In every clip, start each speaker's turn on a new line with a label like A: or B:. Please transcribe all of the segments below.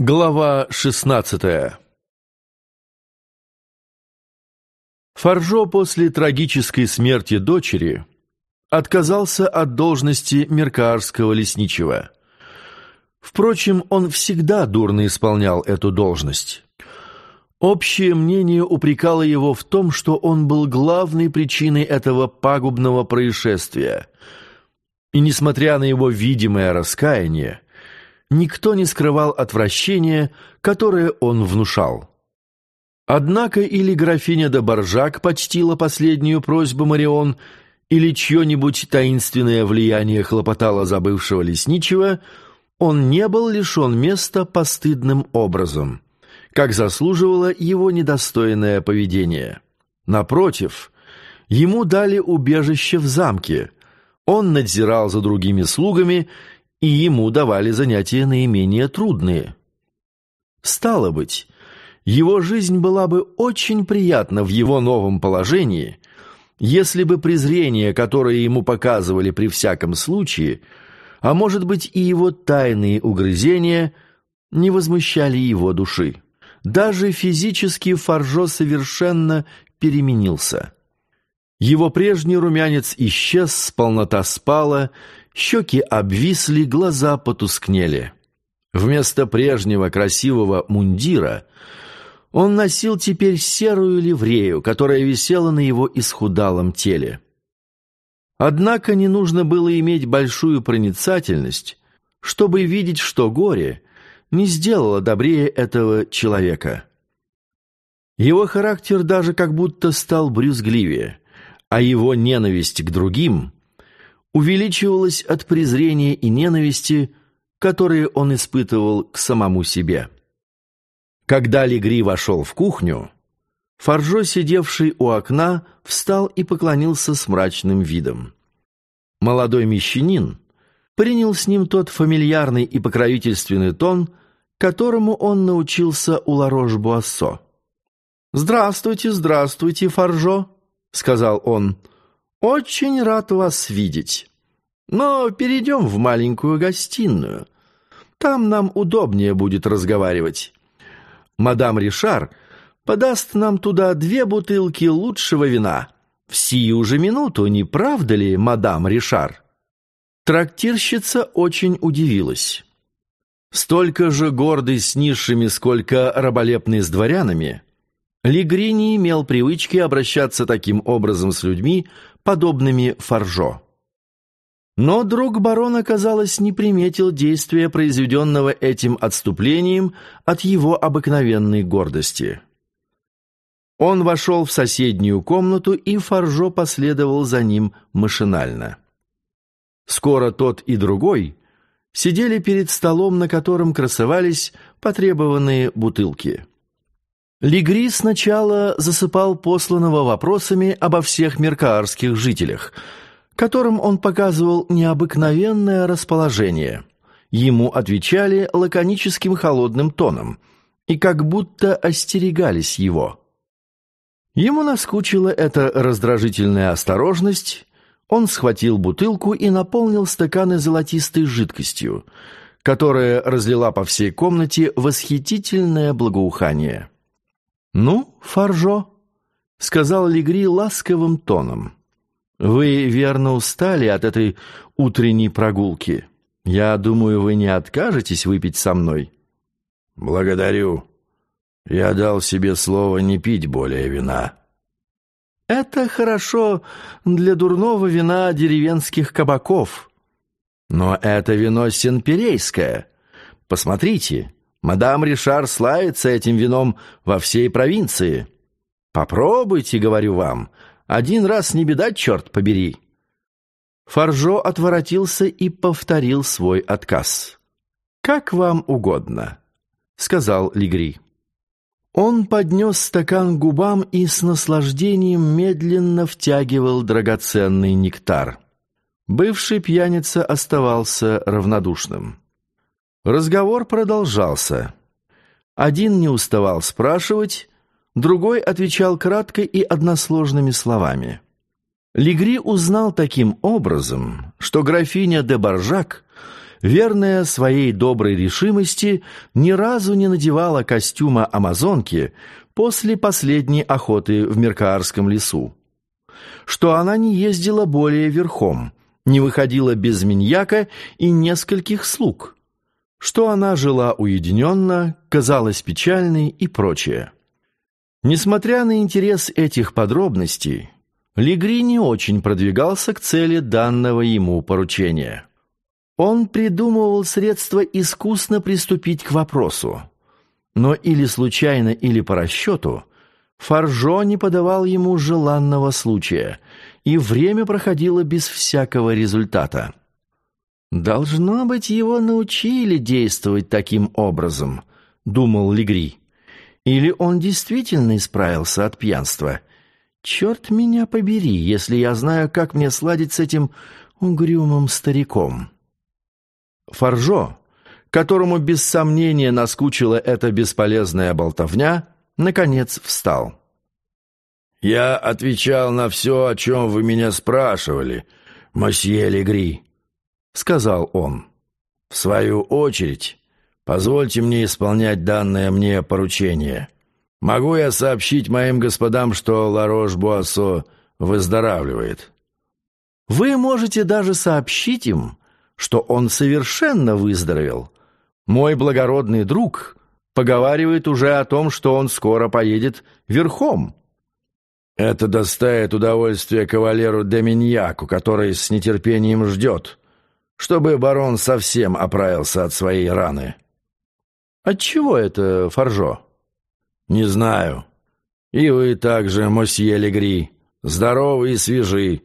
A: Глава шестнадцатая Фаржо после трагической смерти дочери отказался от должности меркаарского лесничего. Впрочем, он всегда дурно исполнял эту должность. Общее мнение упрекало его в том, что он был главной причиной этого пагубного происшествия. И, несмотря на его видимое раскаяние, никто не скрывал отвращения, которое он внушал. Однако или графиня де Боржак почтила последнюю просьбу Марион, или чье-нибудь таинственное влияние хлопотало за бывшего лесничего, он не был лишен места постыдным образом, как заслуживало его недостойное поведение. Напротив, ему дали убежище в замке, он надзирал за другими слугами и ему давали занятия наименее трудные. Стало быть, его жизнь была бы очень приятна в его новом положении, если бы презрение, которое ему показывали при всяком случае, а может быть и его тайные угрызения, не возмущали его души. Даже физически Фаржо совершенно переменился. Его прежний румянец исчез, полнота спала, щеки обвисли, глаза потускнели. Вместо прежнего красивого мундира он носил теперь серую ливрею, которая висела на его исхудалом теле. Однако не нужно было иметь большую проницательность, чтобы видеть, что горе не сделало добрее этого человека. Его характер даже как будто стал брюзгливее, а его ненависть к другим увеличивалась от презрения и ненависти, которые он испытывал к самому себе. Когда Легри вошел в кухню, Фаржо, сидевший у окна, встал и поклонился с мрачным видом. Молодой мещанин принял с ним тот фамильярный и покровительственный тон, которому он научился у Ларош-Буассо. «Здравствуйте, здравствуйте, Фаржо», — сказал он, — «Очень рад вас видеть. Но перейдем в маленькую гостиную. Там нам удобнее будет разговаривать. Мадам Ришар подаст нам туда две бутылки лучшего вина. В сию же минуту, не правда ли, мадам Ришар?» Трактирщица очень удивилась. Столько же гордый с низшими, сколько раболепный с дворянами, Легри не имел привычки обращаться таким образом с людьми, подобными Фаржо. Но друг барона, казалось, не приметил действия, произведенного этим отступлением от его обыкновенной гордости. Он вошел в соседнюю комнату, и Фаржо последовал за ним машинально. Скоро тот и другой сидели перед столом, на котором красовались потребованные бутылки. Легри сначала засыпал посланного вопросами обо всех меркаарских жителях, которым он показывал необыкновенное расположение. Ему отвечали лаконическим холодным тоном и как будто остерегались его. Ему наскучила эта раздражительная осторожность, он схватил бутылку и наполнил стаканы золотистой жидкостью, которая разлила по всей комнате восхитительное благоухание. «Ну, Фаржо», — сказал Легри ласковым тоном, — «вы верно устали от этой утренней прогулки. Я думаю, вы не откажетесь выпить со мной».
B: «Благодарю. Я дал себе слово не пить более вина».
A: «Это хорошо для дурного вина деревенских кабаков. Но это вино сенперейское. Посмотрите, Мадам Ришар славится этим вином во всей провинции. Попробуйте, говорю вам, один раз не беда, черт побери». Фаржо отворотился и повторил свой отказ. «Как вам угодно», — сказал Лигри. Он поднес стакан губам и с наслаждением медленно втягивал драгоценный нектар. Бывший пьяница оставался равнодушным. Разговор продолжался. Один не уставал спрашивать, другой отвечал кратко и односложными словами. Легри узнал таким образом, что графиня де Баржак верная своей доброй решимости, ни разу не надевала костюма амазонки после последней охоты в Меркаарском лесу. Что она не ездила более верхом, не выходила без миньяка и нескольких слуг. Что она жила уединенно, казалась печальной и прочее. Несмотря на интерес этих подробностей, Легри не очень продвигался к цели данного ему поручения. Он придумывал средства искусно приступить к вопросу. Но или случайно, или по расчету, Фаржо не подавал ему желанного случая, и время проходило без всякого результата. «Должно быть, его научили действовать таким образом», — думал Легри. «Или он действительно исправился от пьянства. Черт меня побери, если я знаю, как мне сладить с этим угрюмым стариком». Фаржо, которому без сомнения наскучила эта бесполезная болтовня, наконец встал.
B: «Я отвечал на все, о чем вы меня спрашивали, мосье Легри», — сказал он. «В свою очередь, позвольте мне исполнять данное мне поручение. Могу я сообщить моим господам, что Ларош-Буассо выздоравливает?»
A: «Вы можете даже сообщить им, что он совершенно выздоровел. Мой благородный друг поговаривает уже о том, что он скоро поедет верхом.
B: Это доставит удовольствие кавалеру Доминьяку, который с нетерпением ждет, чтобы барон совсем оправился от своей раны.
A: Отчего это, Фаржо?
B: Не знаю. И вы также, мосье Легри, здоровы и свежи.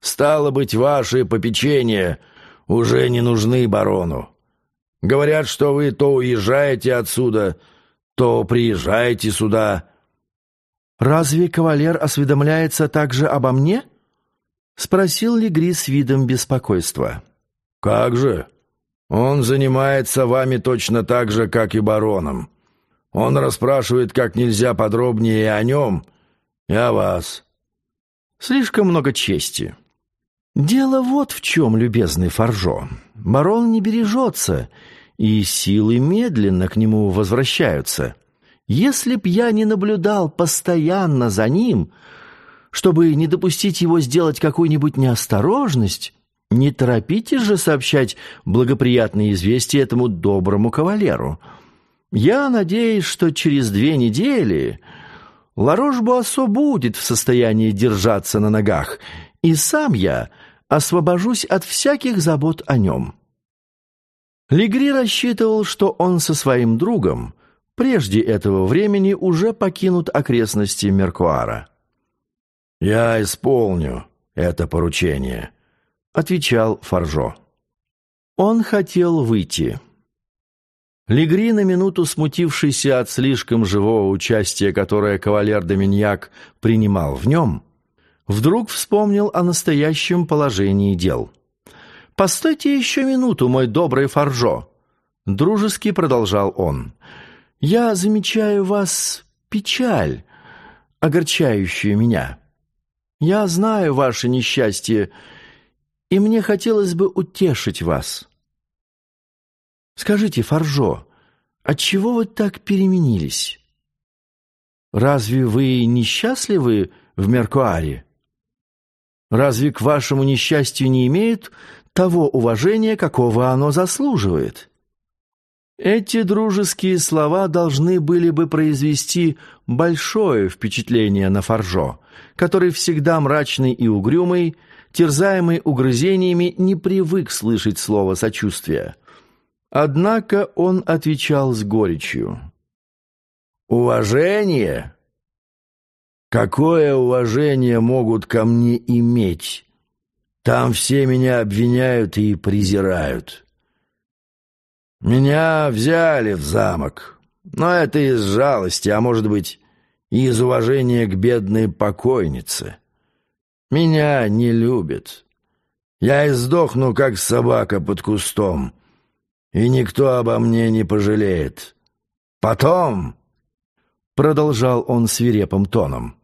B: Стало быть, ваши попечения — уже не нужны барону. Говорят, что вы то уезжаете отсюда, то приезжаете сюда».
A: «Разве кавалер осведомляется также обо мне?» — спросил Легри с видом беспокойства.
B: «Как же? Он занимается вами точно так же, как и бароном. Он расспрашивает как нельзя подробнее о нем и о вас».
A: «Слишком много чести», Дело вот в чем, любезный Фаржо. Барон не бережется, и силы медленно к нему возвращаются. Если б я не наблюдал постоянно за ним, чтобы не допустить его сделать какую-нибудь неосторожность, не торопитесь же сообщать благоприятные известия этому доброму кавалеру. Я надеюсь, что через две недели Ларош-Буассо будет в состоянии держаться на ногах, и сам я освобожусь от всяких забот о нем». Легри рассчитывал, что он со своим другом прежде этого времени уже покинут окрестности Меркуара.
B: «Я исполню это поручение», — отвечал Фаржо.
A: Он хотел выйти. Легри, на минуту смутившийся от слишком живого участия, которое кавалер Доминьяк принимал в нем, вдруг вспомнил о настоящем положении дел. «Постойте еще минуту, мой добрый Фаржо!» Дружески продолжал он. «Я замечаю вас печаль, огорчающую меня. Я знаю ваше несчастье, и мне хотелось бы утешить вас. Скажите, Фаржо, отчего вы так переменились? Разве вы несчастливы в Меркуаре?» Разве к вашему несчастью не имеют того уважения, какого оно заслуживает? Эти дружеские слова должны были бы произвести большое впечатление на Фаржо, который всегда мрачный и угрюмый, терзаемый угрызениями, не привык слышать слово сочувствия. Однако он отвечал с горечью.
B: «Уважение Какое уважение могут ко мне иметь? Там все меня обвиняют и презирают. Меня взяли в замок, но это из жалости, а может быть, и из уважения к бедной покойнице. Меня не любят. Я и сдохну, как собака под кустом, и никто обо мне не пожалеет. Потом, — продолжал он свирепым тоном,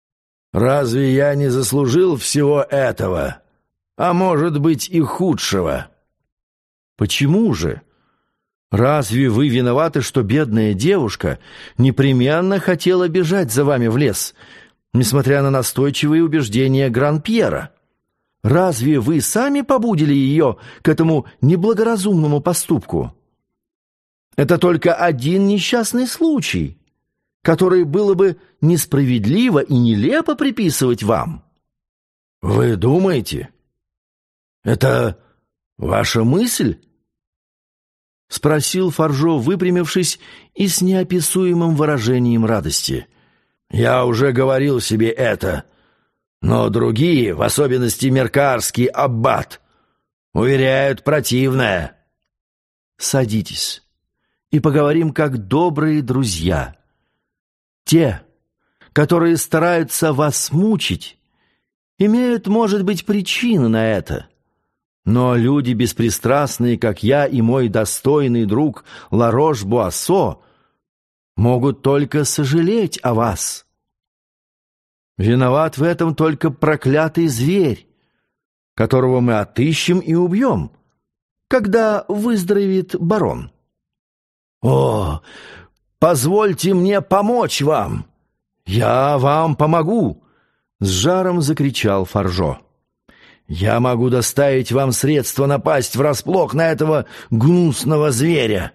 B: — Разве я не заслужил всего этого? А может быть и худшего?» Почему же? Разве вы виноваты, что бедная девушка непременно хотела бежать за вами в лес, несмотря на настойчивые убеждения Гран-Пьера? Разве вы сами побудили ее к этому неблагоразумному поступку? Это только один несчастный случай, который было бы несправедливо и нелепо приписывать вам. Вы думаете? Это ваша мысль? Спросил Фаржо, выпрямившись и с неописуемым выражением радости. «Я уже говорил себе это, но другие, в особенности меркарский аббат, уверяют противное». «Садитесь и поговорим как добрые друзья. Те, которые стараются вас мучить, имеют, может быть, причины на это». Но люди беспристрастные, как я и мой достойный друг Ларош-Буассо, могут только сожалеть о вас. Виноват в этом только проклятый зверь, которого мы отыщем и убьем, когда выздоровеет барон. О, позвольте мне помочь вам! Я вам помогу! С жаром закричал Фаржо. Я могу доставить вам средства напасть врасплох на этого гнусного зверя.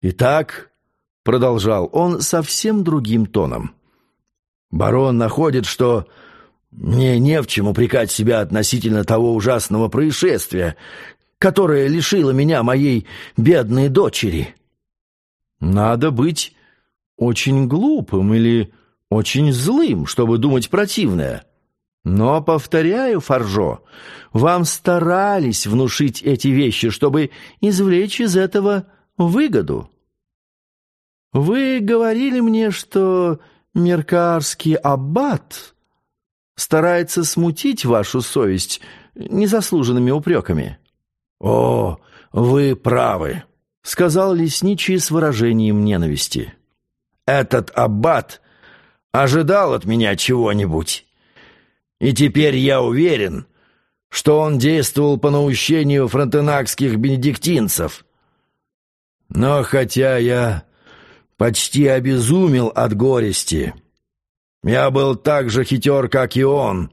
B: Итак, — продолжал он совсем другим тоном, — барон находит, что мне не в чем упрекать себя относительно того ужасного происшествия, которое лишило меня моей бедной дочери. Надо быть очень глупым или очень злым, чтобы думать противное. Но, повторяю, Фаржо, вам старались внушить эти вещи, чтобы извлечь из этого выгоду. Вы говорили мне, что меркарский аббат старается смутить вашу совесть незаслуженными упреками. «О, вы правы», — сказал лесничий с выражением ненависти. «Этот аббат ожидал от меня чего-нибудь». И теперь я уверен, что он действовал по наущению фронтенакских бенедиктинцев. Но хотя я почти обезумел от горести, я был так же хитер, как и он,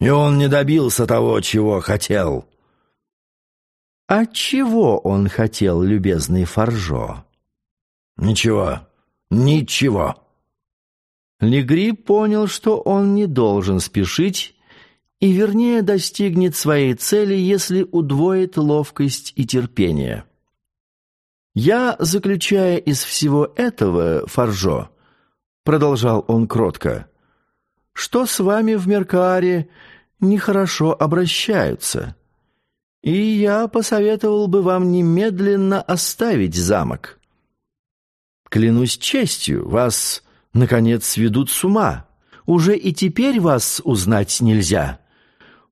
B: и он не добился того, чего хотел. А чего он хотел, любезный Фаржо? Ничего, ничего. Легри понял, что он не должен спешить и, вернее, достигнет своей цели, если удвоит ловкость и терпение. «Я, заключая из всего этого, Фаржо, — продолжал он кротко, — что с вами в Меркааре нехорошо обращаются, и я посоветовал бы вам немедленно оставить замок. Клянусь честью, вас наконец, сведут с ума. Уже и теперь вас узнать нельзя.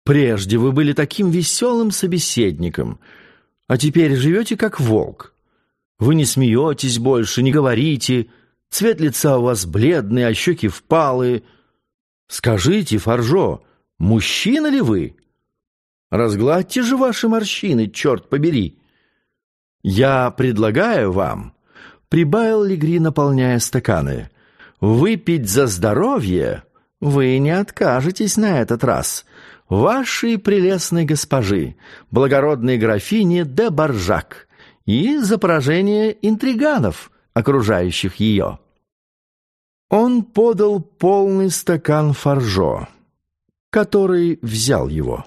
B: Прежде вы были таким веселым собеседником, а теперь живете как волк. Вы не смеетесь больше, не говорите, цвет лица у вас бледный, а щеки впалые. Скажите, Фаржо, мужчина ли вы? Разгладьте же ваши морщины, черт побери. Я предлагаю вам, — прибавил Легри, наполняя стаканы, — Выпить за здоровье вы не откажетесь на этот раз. Вашей прелестной госпожи, благородной графине де Баржак, и за поражение интриганов, окружающих ее. Он подал полный стакан фаржо, который взял его.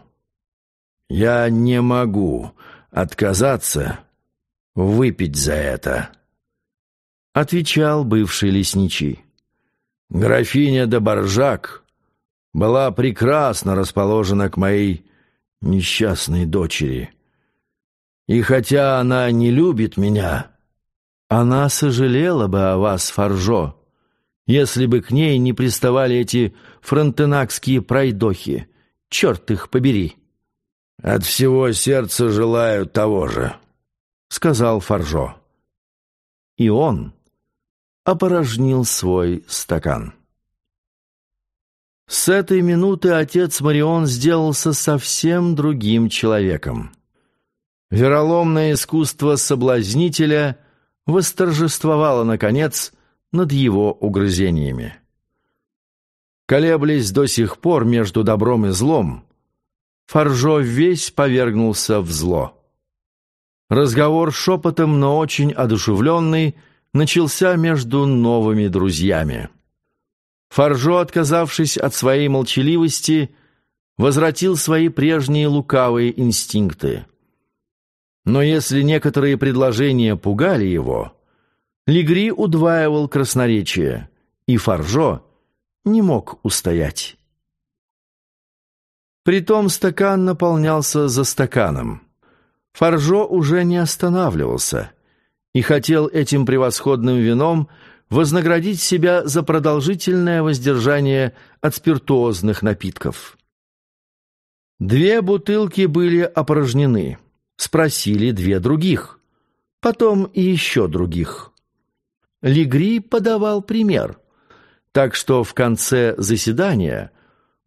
B: «Я не могу отказаться выпить за это», — отвечал бывший лесничий. Графиня де Баржак была прекрасно расположена к моей несчастной дочери. И хотя она не любит меня, она сожалела бы о вас, Фаржо, если бы к ней не приставали эти фронтенакские пройдохи. Черт их побери!» «От всего сердца желаю того же», — сказал Фаржо. И он опорожнил свой стакан. С этой минуты отец Марион сделался совсем другим человеком.
A: Вероломное искусство соблазнителя восторжествовало, наконец, над его угрызениями. Колеблясь до сих пор между добром и злом, Фаржо весь повергнулся в зло. Разговор шепотом, но очень одушевленный, начался между новыми друзьями. Фаржо, отказавшись от своей молчаливости, возвратил свои прежние лукавые инстинкты. Но если некоторые предложения пугали его, Легри удваивал красноречие, и Фаржо не мог устоять. Притом стакан наполнялся за стаканом. Фаржо уже не останавливался и хотел этим превосходным вином вознаградить себя за продолжительное воздержание от спиртуозных напитков. Две бутылки были опорожнены. Спросили две других. Потом и еще других. Легри подавал пример. Так что в конце заседания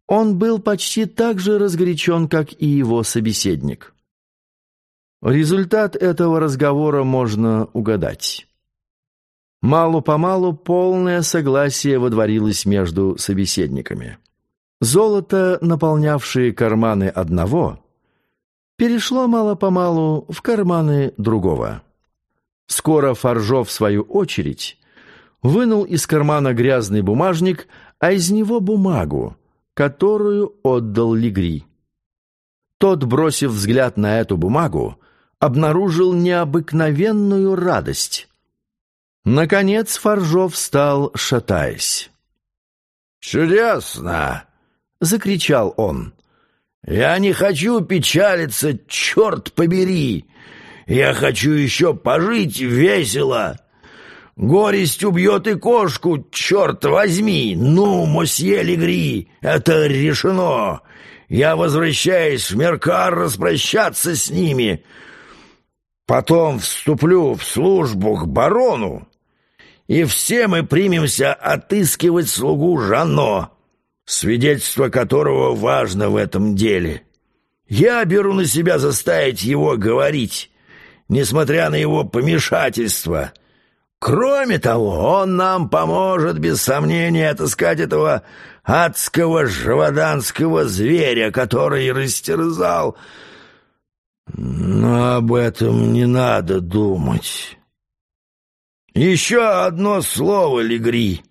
A: он был почти так же разгорячен, как и его собеседник. Результат этого разговора можно угадать. Мало-помалу полное согласие водворилось между собеседниками. Золото, наполнявшее карманы одного, перешло мало-помалу в карманы другого. Скоро Фаржо, в свою очередь, вынул из кармана грязный бумажник, а из него бумагу, которую отдал Легри. Тот, бросив взгляд на эту бумагу, обнаружил необыкновенную радость. Наконец Фаржо встал, шатаясь.
B: «Чудесно!» — закричал он. «Я не хочу печалиться, черт побери! Я хочу еще пожить весело! Горесть убьет и кошку, черт возьми! Ну, мосье Легри, это решено! Я возвращаюсь в Меркар распрощаться с ними. Потом вступлю в службу к барону, и все мы примемся отыскивать слугу Жано» свидетельство которого важно в этом деле. Я беру на себя заставить его говорить, несмотря на его помешательство. Кроме того, он нам поможет, без сомнения, отыскать этого адского живоданского зверя, который растерзал. Но об этом не надо думать. Еще одно слово, Легри.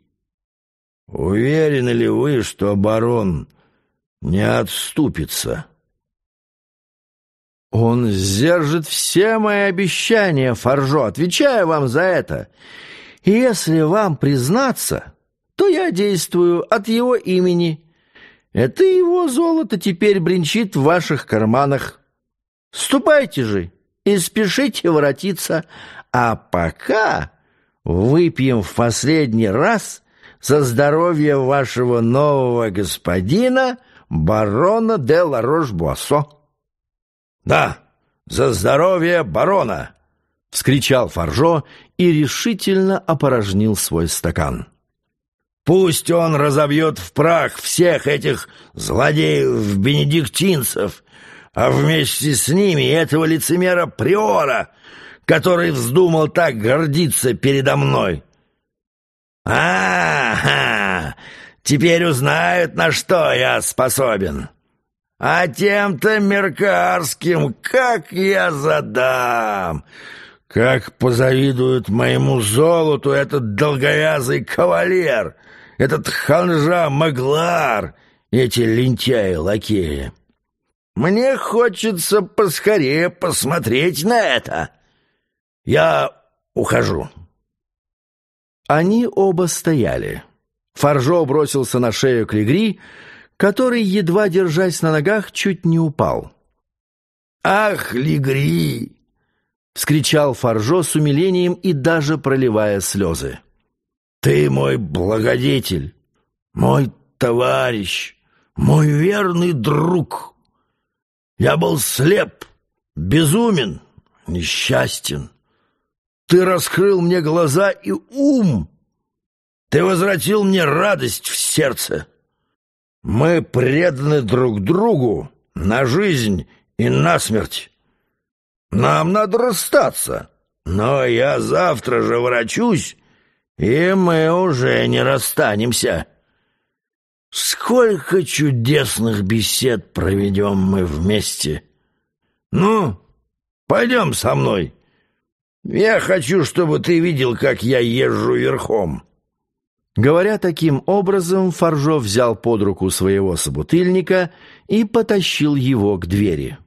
B: Уверены ли вы, что барон не отступится?
A: Он сдержит все мои обещания, Фаржо, отвечаю вам за это. И если вам признаться, то я действую от его имени. Это его золото теперь бренчит в ваших карманах. Ступайте же и спешите воротиться, а пока выпьем в последний раз — за здоровье вашего нового господина, барона де Ларош-Буассо».
B: «Да, за здоровье барона!» — вскричал Фаржо и решительно опорожнил свой стакан. «Пусть он разобьет в прах всех этих злодеев-бенедиктинцев, а вместе с ними этого лицемера Приора, который вздумал так гордиться передо мной. А, теперь узнают, на что я способен. А тем-то меркарским как я задам! Как позавидует моему золоту этот долговязый кавалер, этот ханжа Маглар, эти лентяи-лакеи. Мне хочется поскорее посмотреть на это. Я ухожу».
A: Они оба стояли. Фаржо бросился на шею к Легри, который, едва держась на ногах, чуть не упал.
B: «Ах, Легри!» — вскричал Фаржо с умилением и даже проливая слезы. «Ты мой благодетель, мой товарищ, мой верный друг. Я был слеп, безумен, несчастен. Ты раскрыл мне глаза и ум. Ты возвратил мне радость в сердце. Мы преданы друг другу на жизнь и на смерть. Нам надо расстаться. Но я завтра же врачусь, и мы уже не расстанемся. Сколько чудесных бесед проведем мы вместе. Ну, пойдем со мной. Я хочу, чтобы ты видел, как я езжу верхом».
A: Говоря таким образом, Фаржо взял под руку своего собутыльника и потащил его к двери.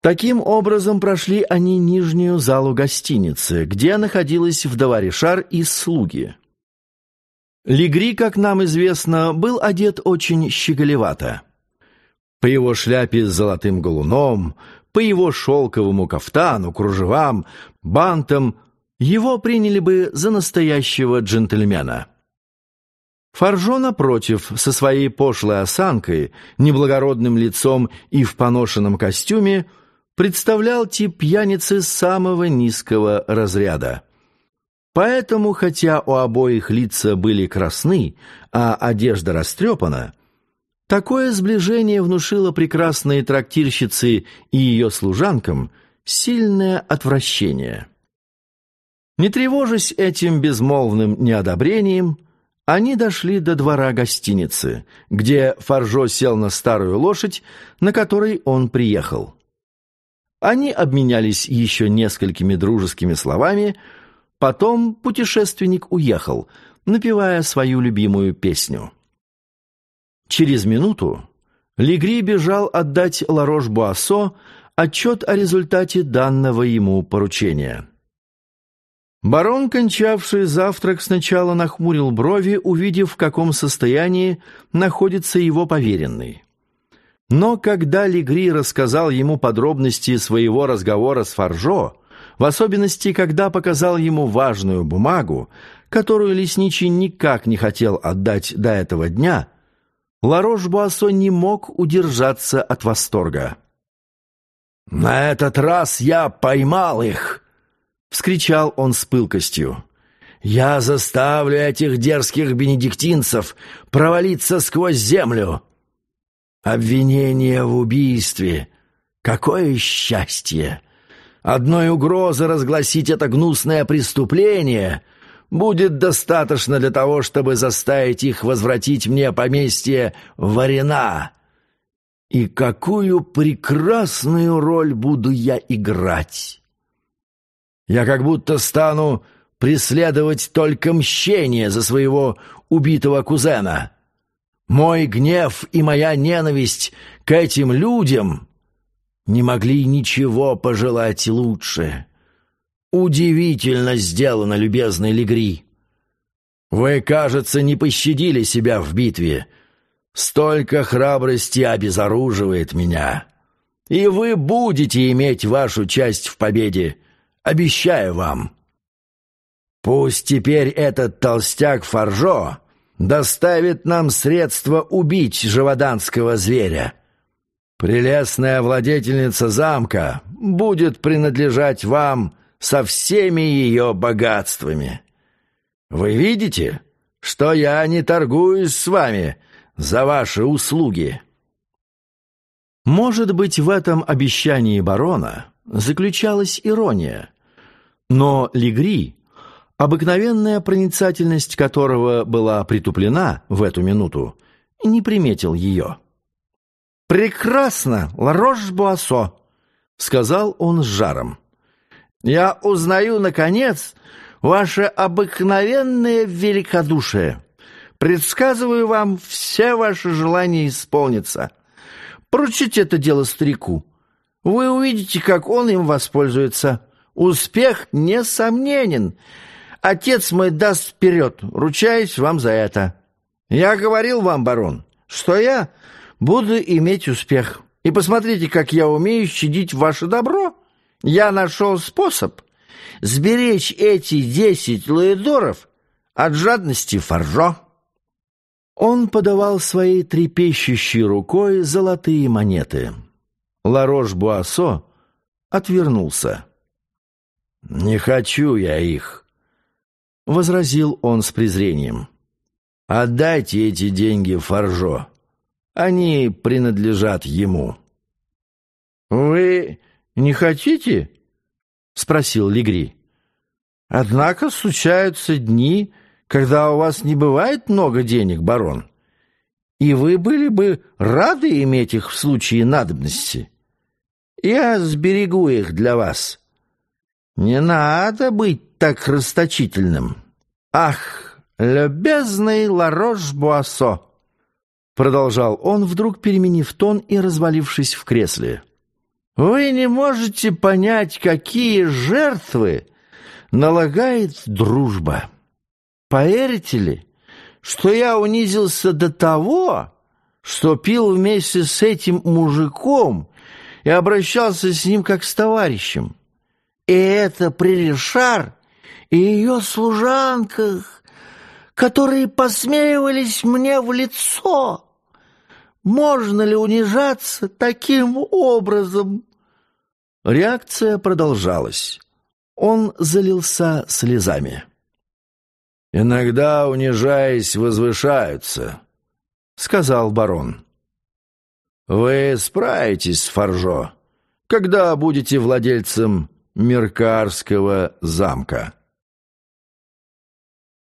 A: Таким образом прошли они нижнюю залу гостиницы, где находилась вдова Ришар и слуги. Легри, как нам известно, был одет очень щеголевато. По его шляпе с золотым галуном, по его шелковому кафтану, кружевам, бантам его приняли бы за настоящего джентльмена. Фаржо, напротив, со своей пошлой осанкой, неблагородным лицом и в поношенном костюме, представлял тип пьяницы самого низкого разряда. Поэтому, хотя у обоих лица были красны, а одежда растрепана, такое сближение внушило прекрасной трактирщице и ее служанкам сильное отвращение. Не тревожась этим безмолвным неодобрением, они дошли до двора гостиницы, где Фаржо сел на старую лошадь, на которой он приехал. Они обменялись еще несколькими дружескими словами, потом путешественник уехал, напевая свою любимую песню. Через минуту Легри бежал отдать Ларош-Буассо отчет о результате данного ему поручения. Барон, кончавший завтрак, сначала нахмурил брови, увидев, в каком состоянии находится его поверенный. Но когда Легри рассказал ему подробности своего разговора с Фаржо, в особенности, когда показал ему важную бумагу, которую лесничий никак не хотел отдать до этого дня, Ларош-Буассо не мог удержаться от восторга.
B: «На этот раз я поймал их!»
A: — вскричал он с пылкостью.
B: «Я заставлю этих дерзких бенедиктинцев провалиться сквозь землю!» «Обвинение в убийстве! Какое счастье! Одной угрозы разгласить это гнусное преступление будет достаточно для того, чтобы заставить их возвратить мне поместье Варена!» И какую прекрасную роль буду я играть! Я как будто стану преследовать только мщение за своего убитого кузена. Мой гнев и моя ненависть к этим людям не могли ничего пожелать лучше. Удивительно сделано, любезный Легри. Вы, кажется, не пощадили себя в битве. Столько храбрости обезоруживает меня. И вы будете иметь вашу часть в победе. Обещаю вам. Пусть теперь этот толстяк Фаржо доставит нам средства убить живоданского зверя. Прелестная владетельница замка будет принадлежать вам со всеми ее богатствами. Вы видите, что я не торгуюсь с вами за ваши услуги?»
A: Может быть, в этом обещании барона заключалась ирония. Но Легри, обыкновенная проницательность которого была притуплена в эту минуту, не приметил ее.
C: «Прекрасно, Ларош-Буассо!» — сказал он с жаром. «Я узнаю, наконец, ваше обыкновенное великодушие. Предсказываю вам, все ваши желания исполнятся. Поручите это дело старику. Вы увидите, как он им воспользуется. Успех несомненен. Отец мой даст вперед, ручаюсь вам за это. Я говорил вам, барон, что я буду иметь успех. И посмотрите, как я умею щадить ваше добро. Я нашел способ сберечь эти десять луидоров от жадности фаржо.
A: Он подавал своей трепещущей рукой золотые монеты. Ларош-Буассо отвернулся.
B: «Не хочу я их», — возразил он с презрением. «Отдайте эти деньги Фаржо. Они принадлежат ему».
C: «Вы Не хотите? Спросил Легри. Однако случаются дни, когда у вас не бывает много денег, барон, и вы были бы рады иметь их в случае надобности. Я сберегу их для вас. Не надо быть так расточительным. Ах, любезный Ларош-Буассо!» Продолжал он, вдруг переменив тон и развалившись в кресле. «Вы не можете понять, какие жертвы налагает дружба. Поверите ли, что я унизился до того, что пил вместе с этим мужиком и обращался с ним как с товарищем. И это при Ришар и ее служанках, которые посмеивались мне в лицо. Можно ли унижаться таким образом? Реакция продолжалась. Он залился слезами.
B: «Иногда, унижаясь, возвышаются», — сказал барон. «Вы справитесь с Фаржо, когда будете владельцем Меркарского замка».